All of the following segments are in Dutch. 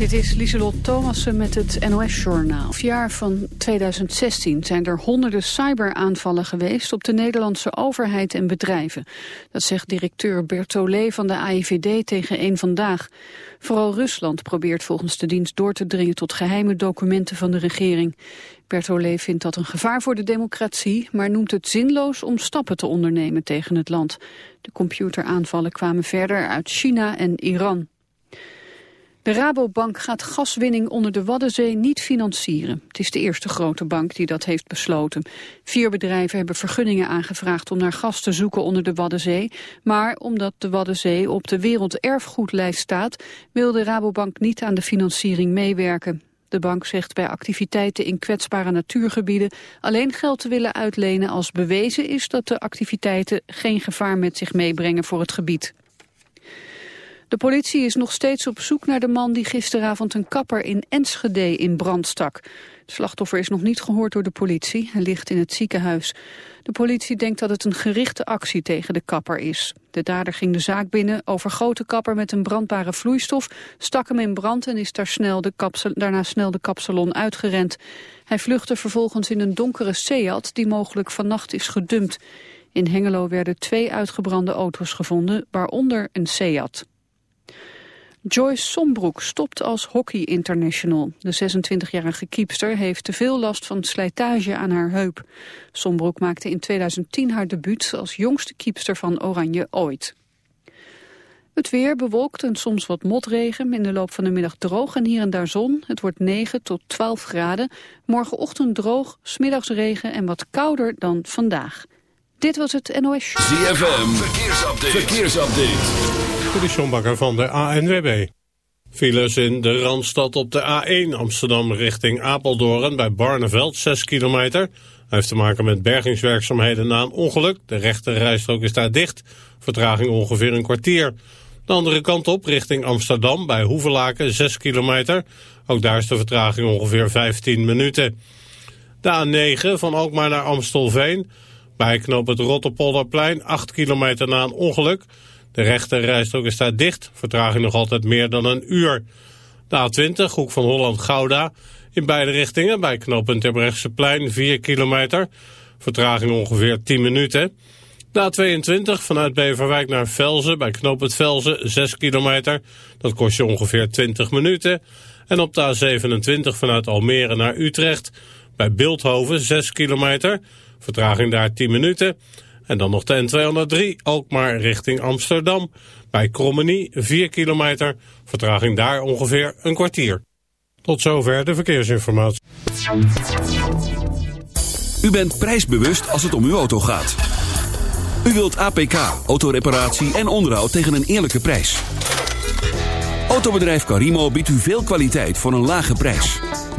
Dit is Lieselot Thomassen met het NOS-journaal. Het jaar van 2016 zijn er honderden cyberaanvallen geweest... op de Nederlandse overheid en bedrijven. Dat zegt directeur Bertollet van de AIVD tegen een Vandaag. Vooral Rusland probeert volgens de dienst door te dringen... tot geheime documenten van de regering. Bertollet vindt dat een gevaar voor de democratie... maar noemt het zinloos om stappen te ondernemen tegen het land. De computeraanvallen kwamen verder uit China en Iran. De Rabobank gaat gaswinning onder de Waddenzee niet financieren. Het is de eerste grote bank die dat heeft besloten. Vier bedrijven hebben vergunningen aangevraagd om naar gas te zoeken onder de Waddenzee. Maar omdat de Waddenzee op de werelderfgoedlijst staat... wil de Rabobank niet aan de financiering meewerken. De bank zegt bij activiteiten in kwetsbare natuurgebieden alleen geld te willen uitlenen als bewezen is dat de activiteiten geen gevaar met zich meebrengen voor het gebied. De politie is nog steeds op zoek naar de man die gisteravond een kapper in Enschede in brand stak. Het slachtoffer is nog niet gehoord door de politie. Hij ligt in het ziekenhuis. De politie denkt dat het een gerichte actie tegen de kapper is. De dader ging de zaak binnen, overgoot de kapper met een brandbare vloeistof, stak hem in brand en is daar snel de kapsel, daarna snel de kapsalon uitgerend. Hij vluchtte vervolgens in een donkere Seat die mogelijk vannacht is gedumpt. In Hengelo werden twee uitgebrande auto's gevonden, waaronder een Seat. Joyce Sombroek stopt als hockey international. De 26-jarige kiepster heeft te veel last van slijtage aan haar heup. Sombroek maakte in 2010 haar debuut als jongste kiepster van Oranje ooit. Het weer bewolkt en soms wat motregen. In de loop van de middag droog en hier en daar zon. Het wordt 9 tot 12 graden. Morgenochtend droog, smiddags regen en wat kouder dan vandaag. Dit was het NOS. ZFM, verkeersupdate. verkeersupdate. De van de ANWB. Files in de Randstad op de A1 Amsterdam richting Apeldoorn bij Barneveld, 6 kilometer. Hij heeft te maken met bergingswerkzaamheden na een ongeluk. De rechte rijstrook is daar dicht. Vertraging ongeveer een kwartier. De andere kant op richting Amsterdam bij Hoevelaken, 6 kilometer. Ook daar is de vertraging ongeveer 15 minuten. De A9 van Alkmaar naar Amstelveen bij knoop het Rotterpolderplein, 8 kilometer na een ongeluk. De rechte rijstrook is daar dicht, vertraging nog altijd meer dan een uur. De A20, hoek van Holland-Gouda, in beide richtingen bij knooppunt Terbrechtseplein, 4 kilometer. Vertraging ongeveer 10 minuten. De A22 vanuit Beverwijk naar Velzen bij knooppunt Velzen, 6 kilometer. Dat kost je ongeveer 20 minuten. En op de A27 vanuit Almere naar Utrecht bij Beeldhoven, 6 kilometer. Vertraging daar 10 minuten. En dan nog de N203, ook maar richting Amsterdam. Bij Krommenie 4 kilometer. Vertraging daar ongeveer een kwartier. Tot zover de verkeersinformatie. U bent prijsbewust als het om uw auto gaat. U wilt APK, autoreparatie en onderhoud tegen een eerlijke prijs. Autobedrijf Carimo biedt u veel kwaliteit voor een lage prijs.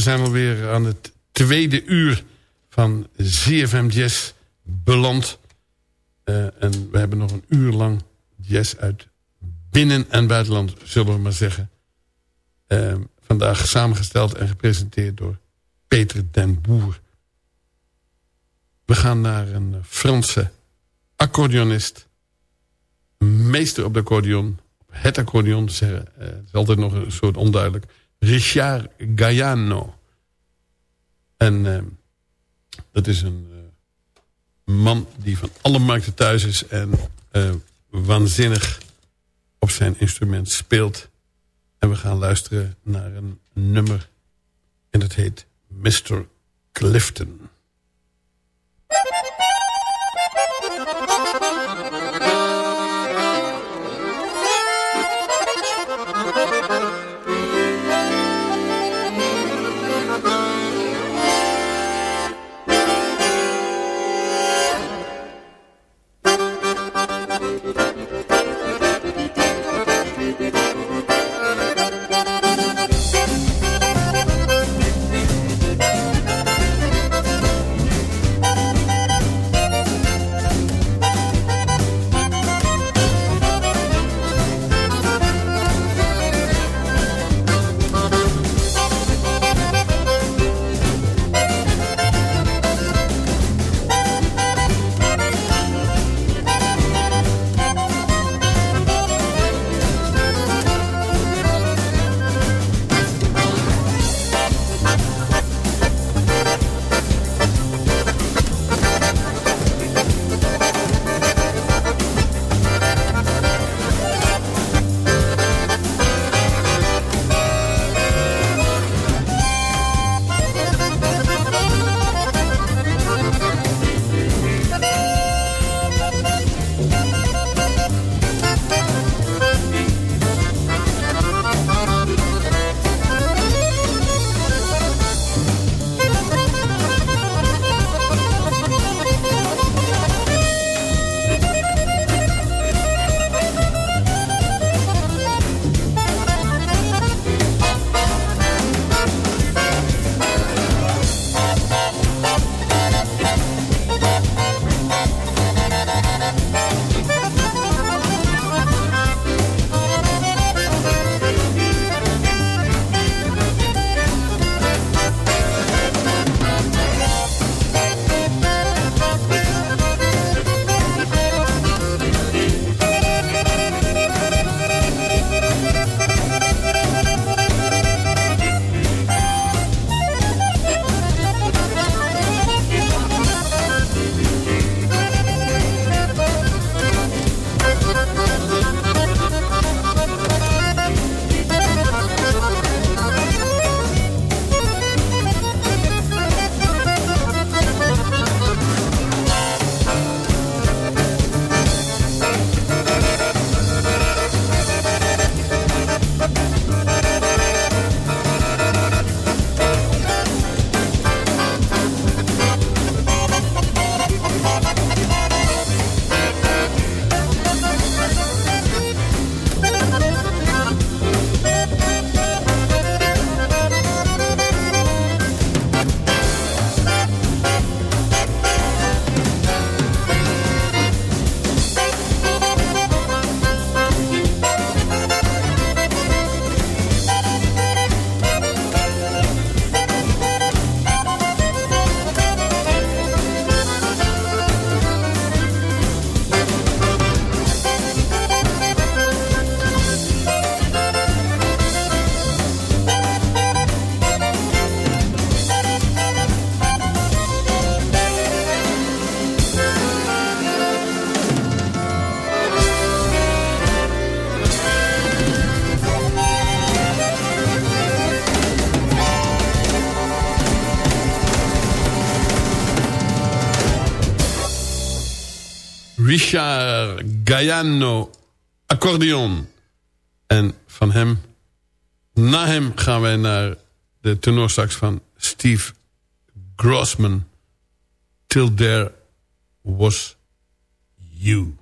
Zijn alweer aan het tweede uur van ZFM Jazz beland. Uh, en we hebben nog een uur lang jazz uit binnen- en buitenland, zullen we maar zeggen. Uh, vandaag samengesteld en gepresenteerd door Peter den Boer. We gaan naar een Franse accordeonist. Meester op de accordeon. Het accordeon, zeggen. Uh, het is altijd nog een soort onduidelijk. Richard Gaiano. En uh, dat is een uh, man die van alle markten thuis is... en uh, waanzinnig op zijn instrument speelt. En we gaan luisteren naar een nummer. En dat heet Mr. Clifton. Richard Gaiano accordeon. En van hem, na hem gaan wij naar de tenorsax van Steve Grossman. Till There Was You.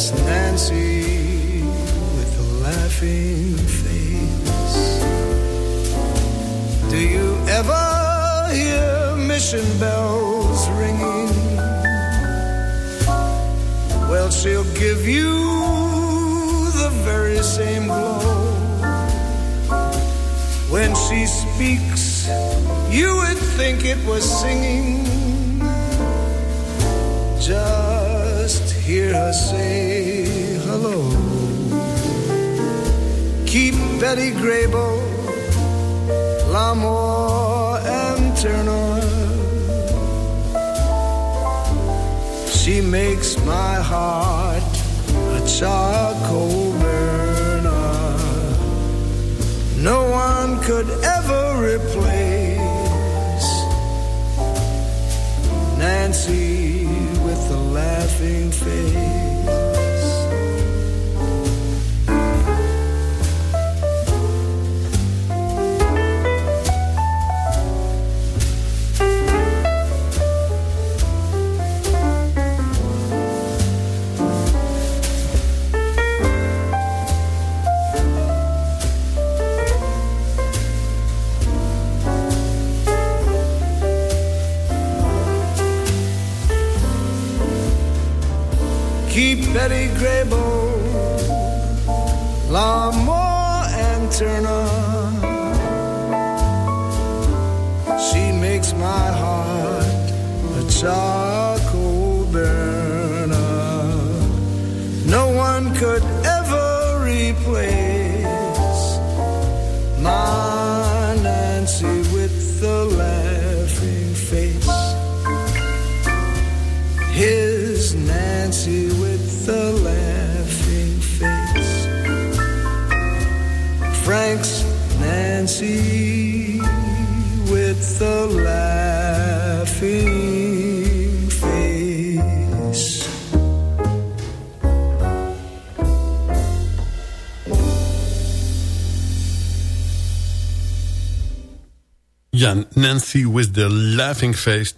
That's Nancy with a laughing face. Do you ever hear mission bells ringing. Well, she'll give you the very same glow. When she speaks, you would think it was singing. Just hear her say hello. Keep Betty Grable, l'amour eternal. She makes my heart a charcoal burner. No one could ever replace Nancy the laughing face. Betty Grable, Lamore and Turner. She makes my heart a charcoal Laughing Face.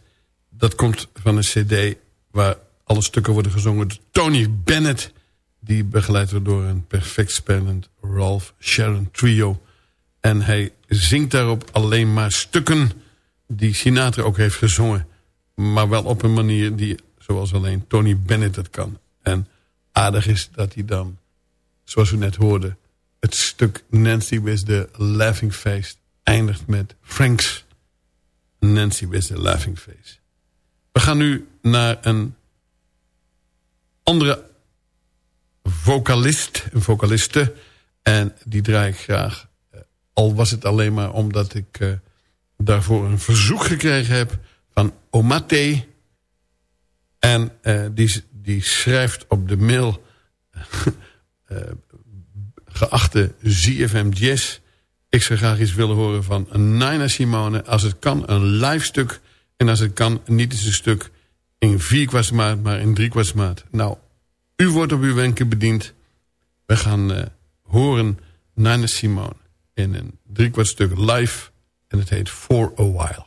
Dat komt van een cd waar alle stukken worden gezongen door Tony Bennett. Die begeleid wordt door een perfect spelend Ralph Sharon trio. En hij zingt daarop alleen maar stukken die Sinatra ook heeft gezongen. Maar wel op een manier die, zoals alleen Tony Bennett het kan. En aardig is dat hij dan, zoals u net hoorde... het stuk Nancy with the Laughing Face eindigt met Frank's Nancy with the Laughing Face. We gaan nu naar een andere vocalist, een vocaliste. En die draai ik graag. eh, Al was het alleen maar omdat ik eh, daarvoor een verzoek gekregen heb van Omate. En eh, die, die schrijft op de mail... geachte ZFM Jazz... Ik zou graag iets willen horen van Nina Simone. Als het kan, een live stuk. En als het kan, niet eens een stuk in vier kwartsmaat, maar in drie kwartsmaat. Nou, u wordt op uw wenken bediend. We gaan eh, horen Nina Simone in een driekwart stuk live. En het heet For a While.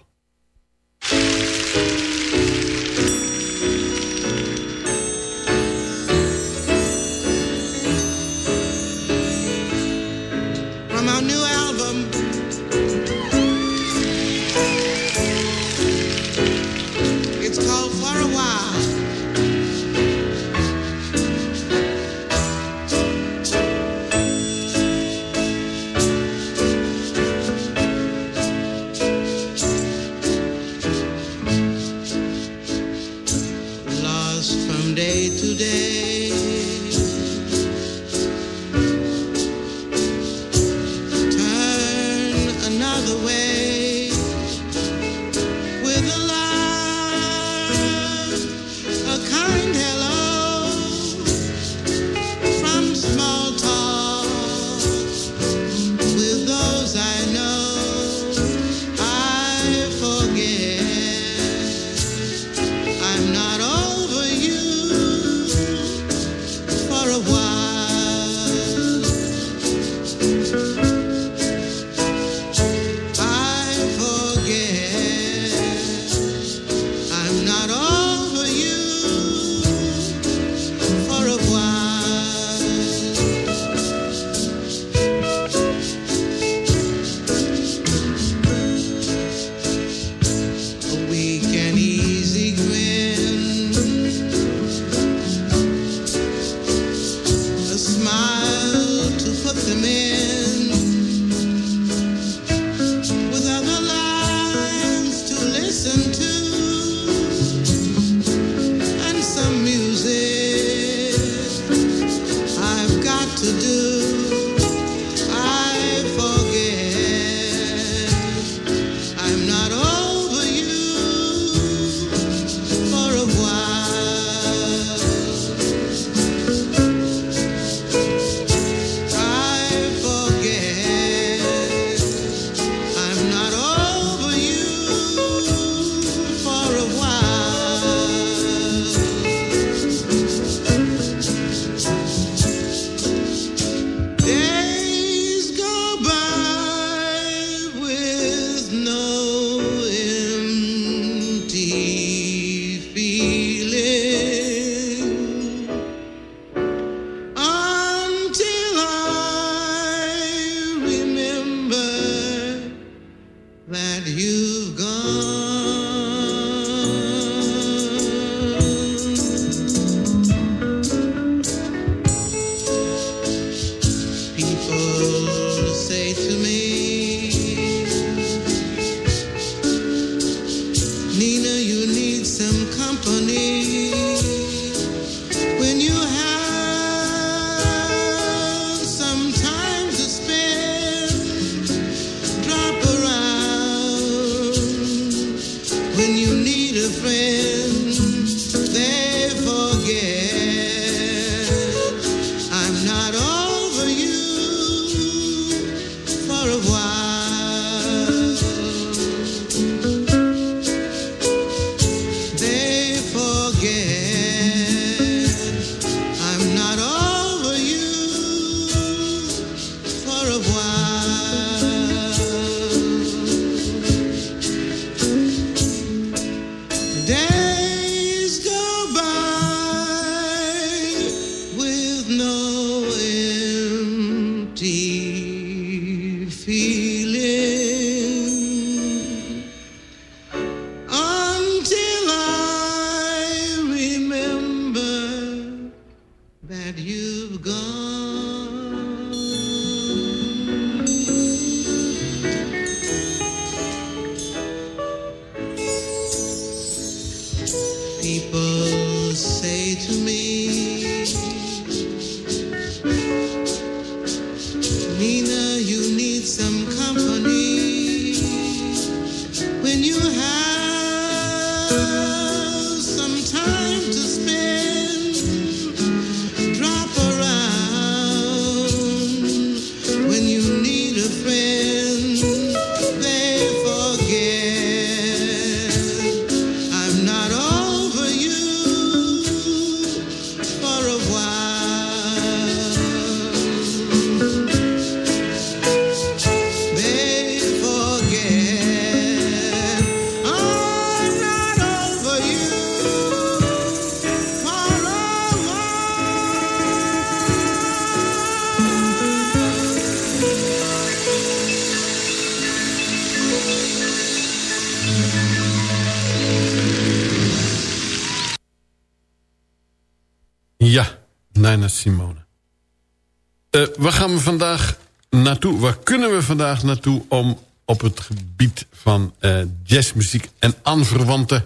Vandaag naartoe? Waar kunnen we vandaag naartoe om op het gebied van eh, jazzmuziek en aanverwante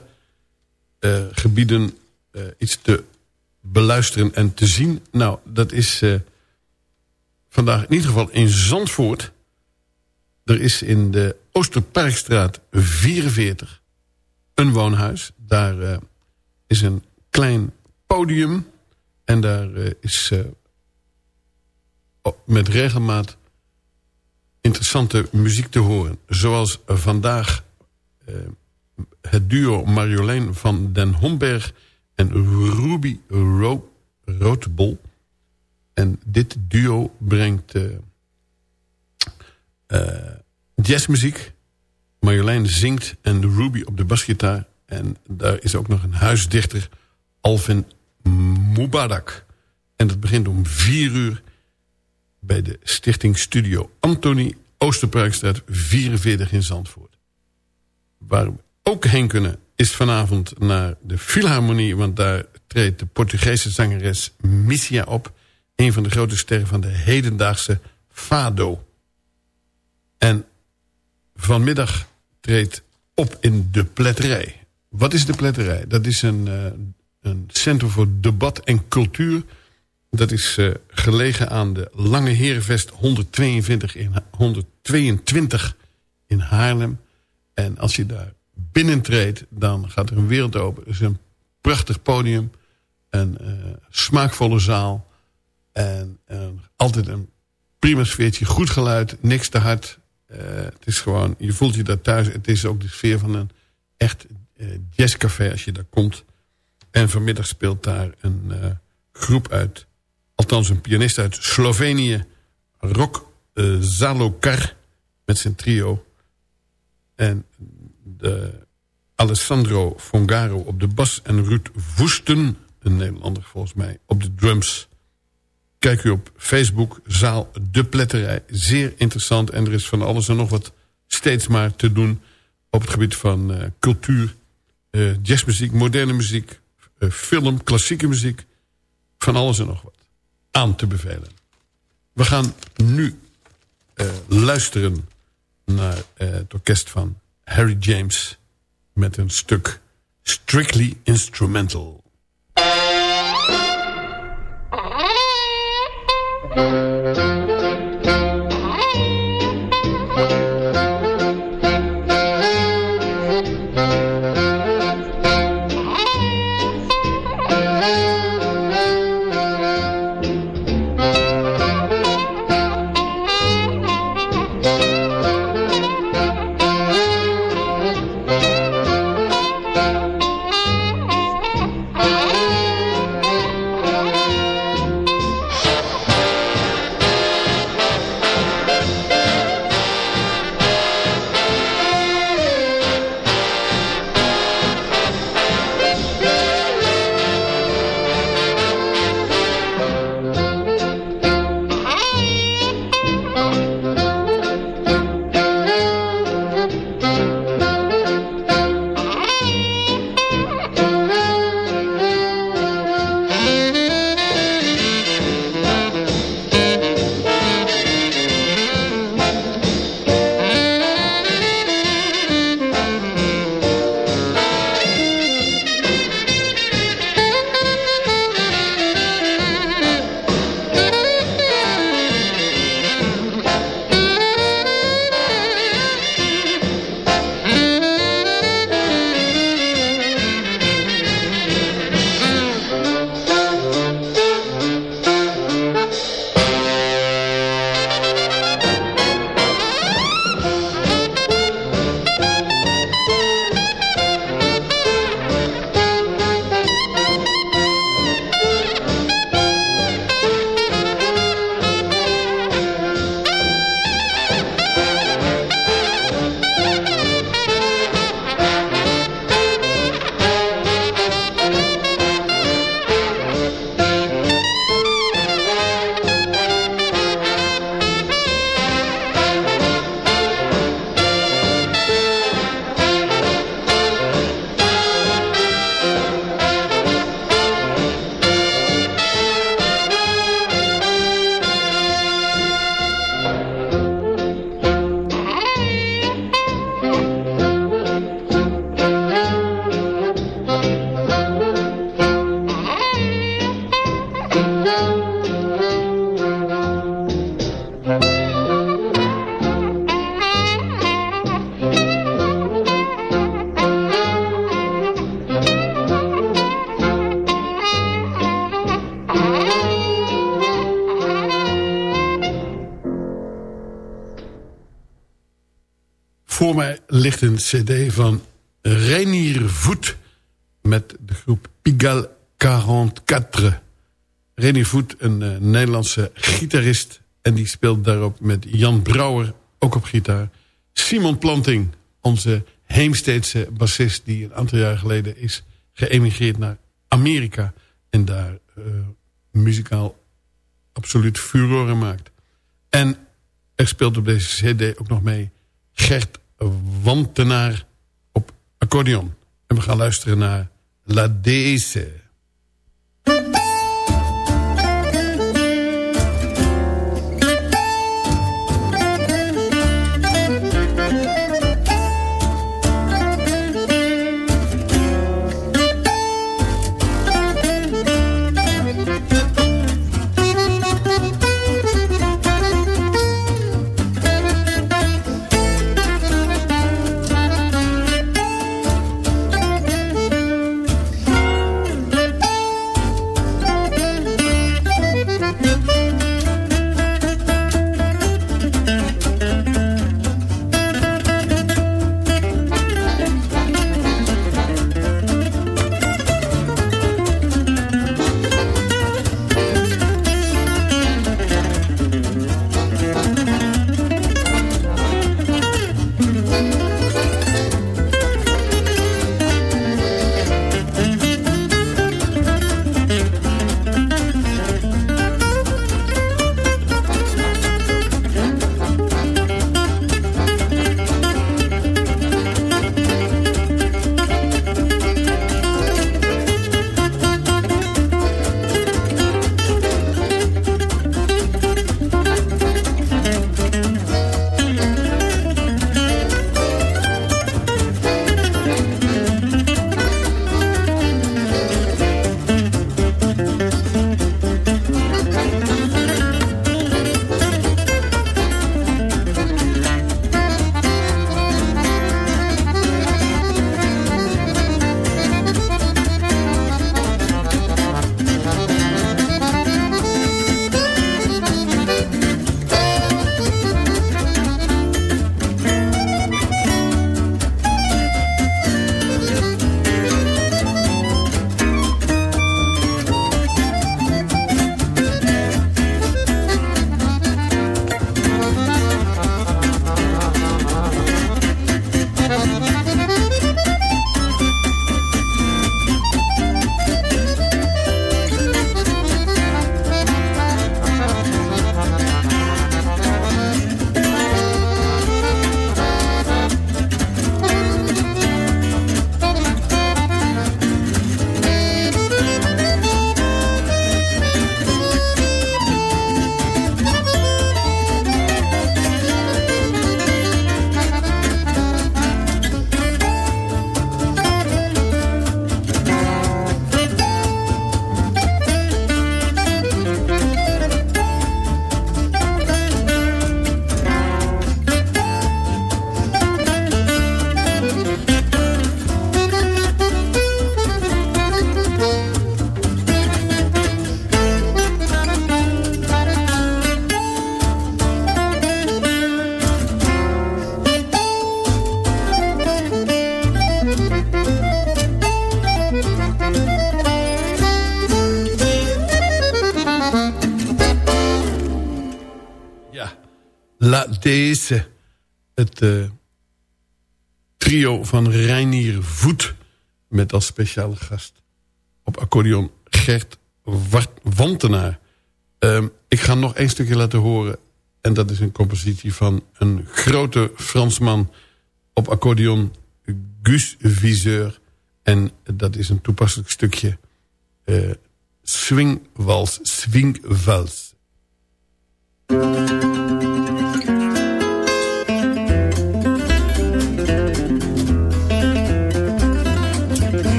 eh, gebieden eh, iets te beluisteren en te zien? Nou, dat is vandaag in ieder geval in Zandvoort. Er is in de Oosterparkstraat 44 een woonhuis. Daar is een klein podium en daar is met regelmaat interessante muziek te horen. Zoals vandaag eh, het duo Marjolein van den Homberg en Ruby Ro Roodbol. En dit duo brengt eh, eh, jazzmuziek. Marjolein zingt en Ruby op de basgitaar. En daar is ook nog een huisdichter, Alvin Mubarak. En dat begint om vier uur bij de stichting Studio Anthony... Oosterparkstraat 44 in Zandvoort. Waar we ook heen kunnen is vanavond naar de Philharmonie... want daar treedt de Portugese zangeres Missia op... een van de grote sterren van de hedendaagse Fado. En vanmiddag treedt op in de pletterij. Wat is de pletterij? Dat is een, uh, een centrum voor debat en cultuur. Dat is uh, gelegen aan de Lange Herenvest 122 in, 122 in Haarlem. En als je daar binnentreedt, dan gaat er een wereld open. Het is een prachtig podium. Een uh, smaakvolle zaal. En altijd een prima sfeertje. Goed geluid, niks te hard. Het is gewoon, je voelt je daar thuis. Het is ook de sfeer van een echt jazzcafé als je daar komt. En vanmiddag speelt daar een groep uit... althans een pianist uit Slovenië... Rock Zalokar met zijn trio. En de Alessandro Fongaro op de bas... en Ruud Woesten, een Nederlander volgens mij, op de drums... Kijk u op Facebook, Zaal De Pletterij. Zeer interessant en er is van alles en nog wat steeds maar te doen... op het gebied van uh, cultuur, uh, jazzmuziek, moderne muziek... Film, klassieke muziek, van alles en nog wat aan te bevelen. We gaan nu luisteren naar het orkest van Harry James... met een stuk Strictly Instrumental. Ligt een cd van Renier Voet... met de groep Pigalle 44. Renier Voet, een uh, Nederlandse gitarist... en die speelt daarop met Jan Brouwer, ook op gitaar. Simon Planting, onze Heemsteedse bassist... die een aantal jaar geleden is geëmigreerd naar Amerika... en daar uh, muzikaal absoluut furoren maakt. En er speelt op deze cd ook nog mee Gert Wantenaar op accordeon. En we gaan luisteren naar La Deze. Van Reinier Voet. Met als speciale gast op accordeon Gert Wantenaar. Uh, ik ga nog één stukje laten horen. En dat is een compositie van een grote Fransman op accordeon Gus Viseur. En dat is een toepasselijk stukje uh, swingwals, swingwals.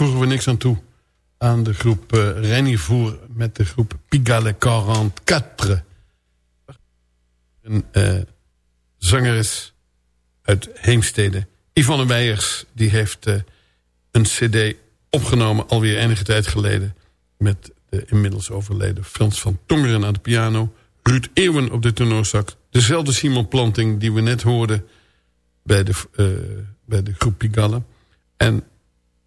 Voegen we niks aan toe. Aan de groep uh, eh, Renivoer met de groep Pigalle 44. Een uh, zangeres uit Heemstede. Yvonne Weijers die heeft uh, een cd opgenomen alweer enige tijd geleden. Met de inmiddels overleden Frans van Tongeren aan de piano. Ruud Eeuwen op de tenorzak. Dezelfde Simon Planting die we net hoorden bij de, bij de groep Pigalle. En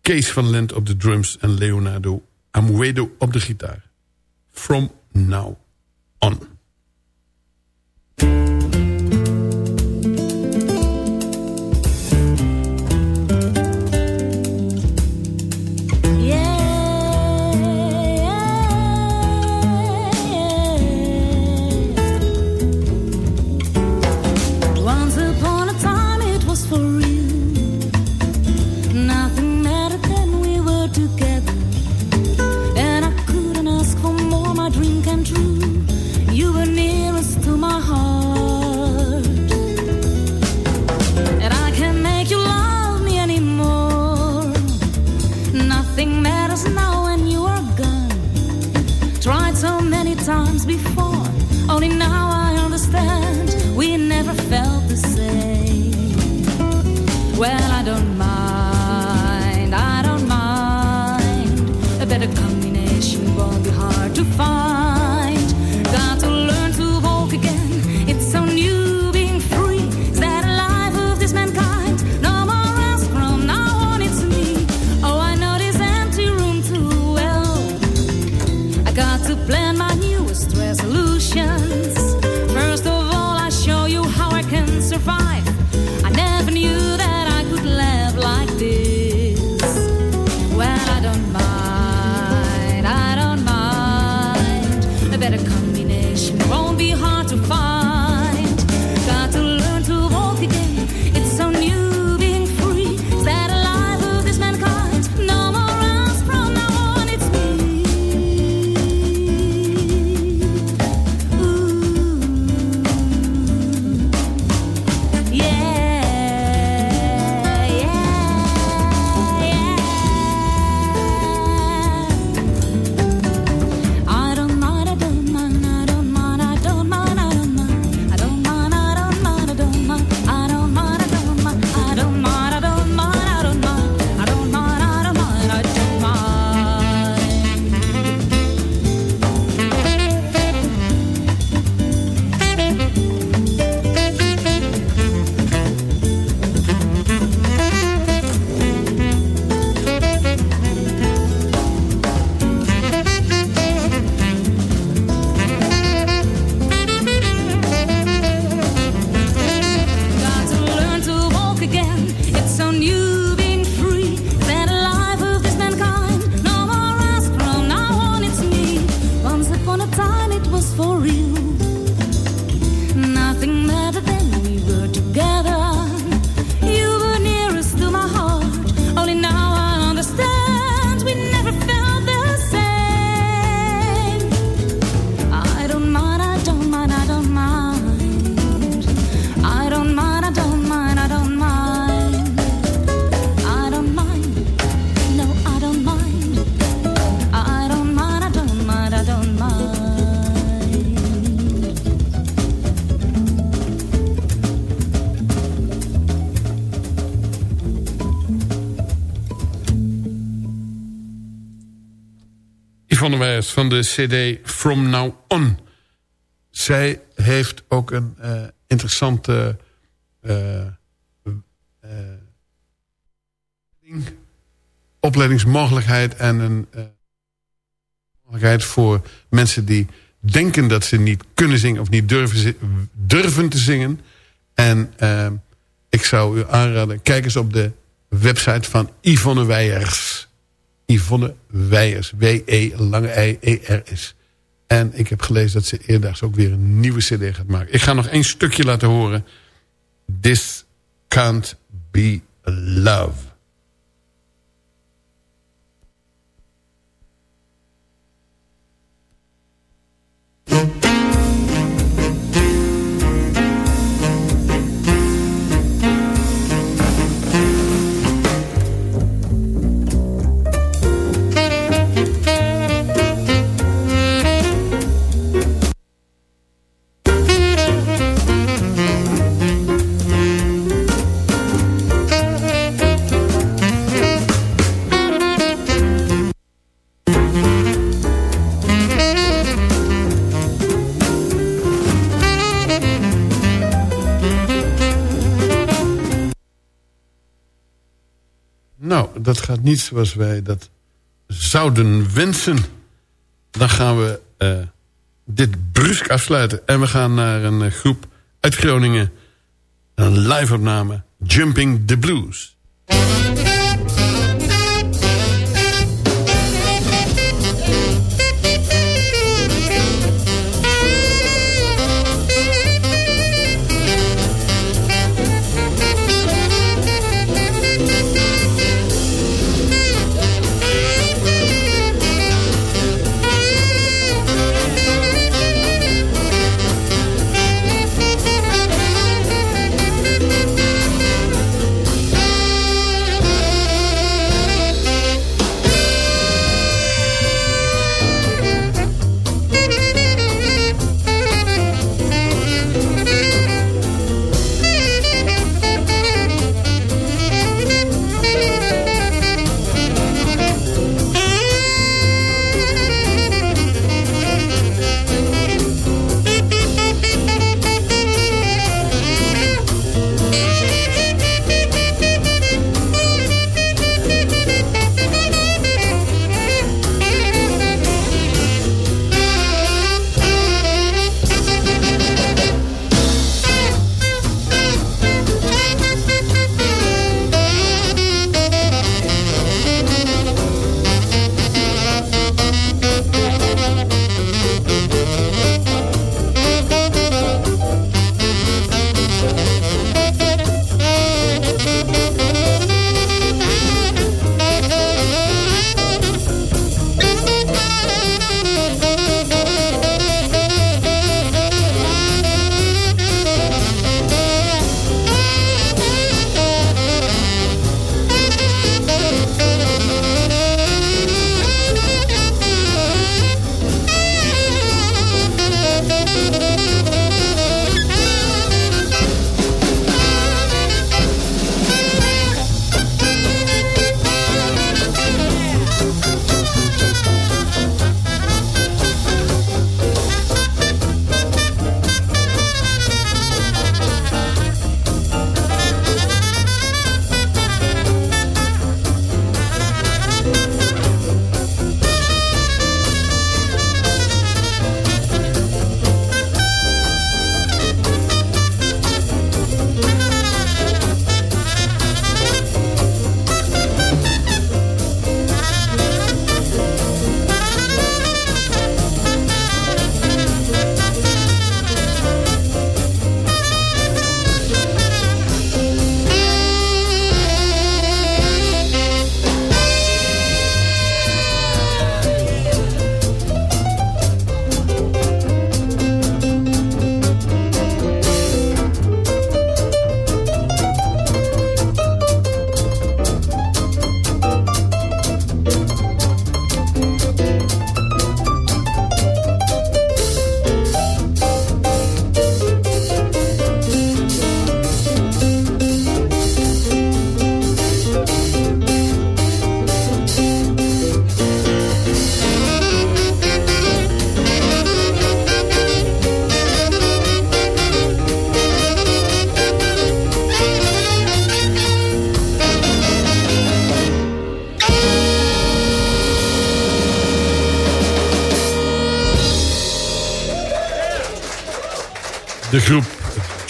Kees van Lent op de drums en Leonardo Amuedo op de gitaar. From Now On. Van de cd From Now On. Zij heeft ook een uh, interessante... Uh, uh, opleidingsmogelijkheid en een mogelijkheid voor mensen die denken dat ze niet kunnen zingen of niet durven, durven te zingen. En ik zou u aanraden, kijk eens op de website van Yvonne Weijers. Yvonne Weijers. W-E lange I-E-R-S. En ik heb gelezen dat ze eerder ook weer een nieuwe cd gaat maken. Ik ga nog één stukje laten horen. This can't be love. Dat gaat niet zoals wij dat zouden wensen. Dan gaan we uh, dit brusk afsluiten. En we gaan naar een uh, groep uit Groningen. Een live opname. Jumping the Blues.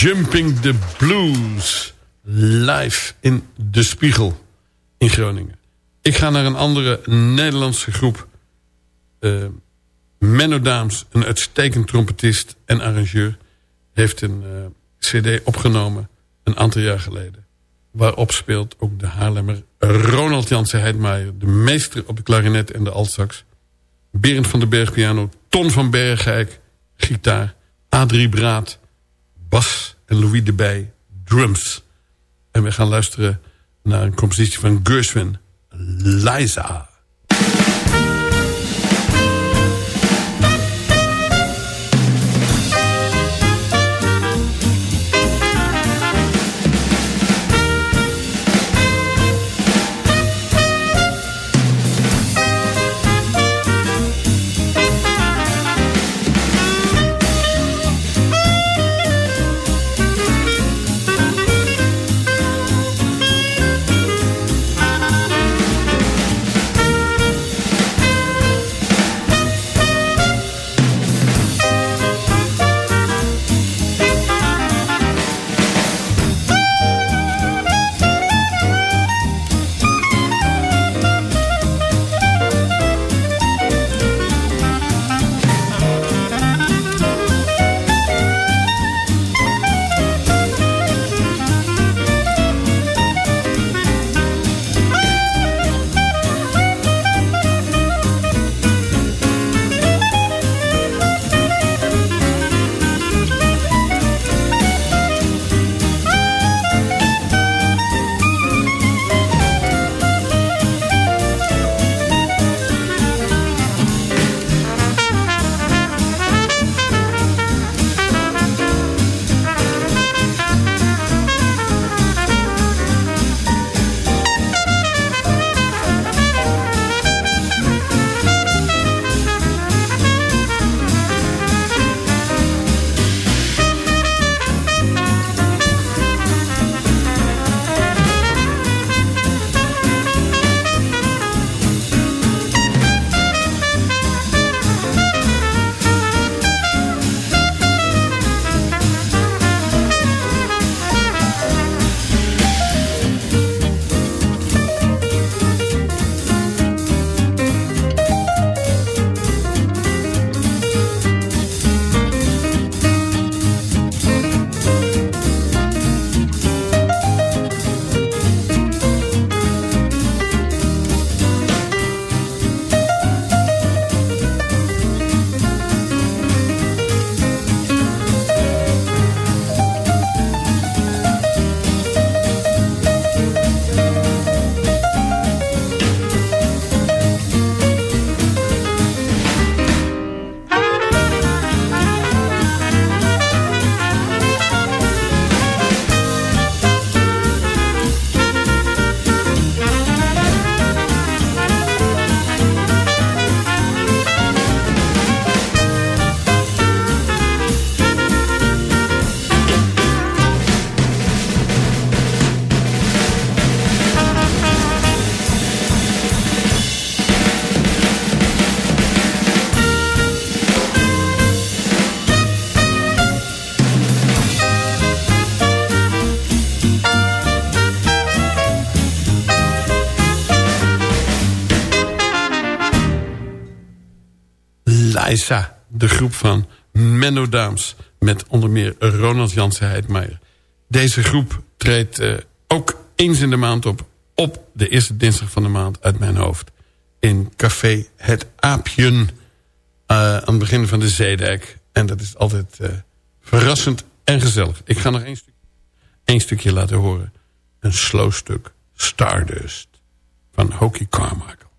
Jumping the Blues. Live in De Spiegel in Groningen. Ik ga naar een andere Nederlandse groep. Uh, Menno Daams, een uitstekend trompetist en arrangeur... heeft een uh, cd opgenomen een aantal jaar geleden. Waarop speelt ook de Haarlemmer Ronald Jansen Heidmaier... de meester op de klarinet en de altsax... Berend van den Berg piano, Ton van Bergijk gitaar... Adrie Braat, bas en Louis de Bij, drums. En we gaan luisteren naar een compositie van Gershwin, Liza. Van Menno Daams... met onder meer Ronald Jansen Heidmeijer. Deze groep treedt uh, ook eens in de maand op... op de eerste dinsdag van de maand uit mijn hoofd... in café Het Aapjen uh, aan het begin van de Zeedijk. En dat is altijd uh, verrassend en gezellig. Ik ga nog één, stuk, één stukje laten horen. Een slow stuk, Stardust, van Hokie Carmichael.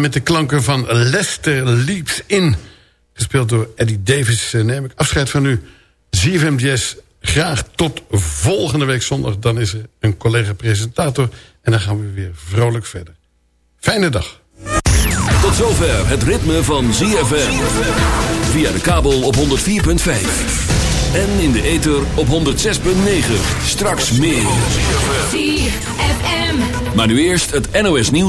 Met de klanken van Lester Leaps In. Gespeeld door Eddie Davis eh, neem ik afscheid van u. ZFM Jazz, graag tot volgende week zondag. Dan is er een collega-presentator. En dan gaan we weer vrolijk verder. Fijne dag. Tot zover het ritme van ZFM. Via de kabel op 104.5. En in de ether op 106.9. Straks meer. ZFM. Maar nu eerst het NOS nieuws.